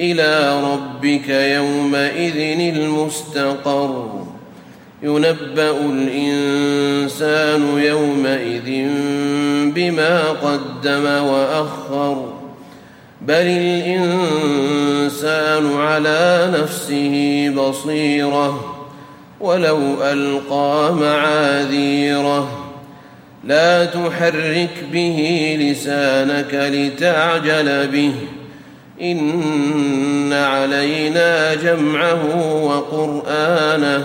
إلى ربك يومئذ المستقر. ينبأ الإنسان يومئذ بما قدم وأخر. بل الإنسان على نفسه بصيرة ولو ألقى معاذيره. لا تحرك به لسانك لتعجل به. إن علينا جمعه وقرآنه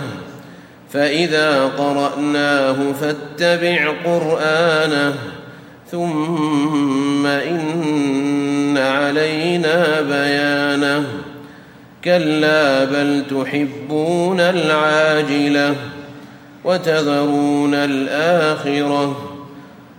فإذا قرأناه فاتبع قرآنه ثم إن علينا بيانه كلا بل تحبون العاجلة وتذرون الآخرة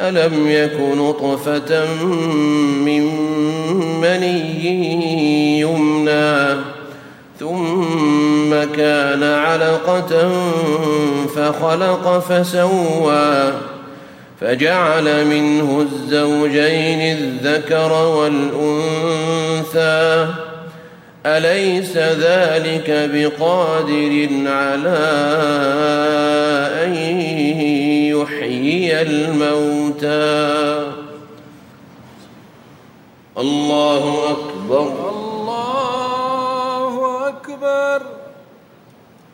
ألم يك نطفة من مني يمنى ثم كان علقة فخلق فسوى فجعل منه الزوجين الذكر والأنثى أليس ذلك بقادر على أن يحيي الموتى؟ الله أكبر.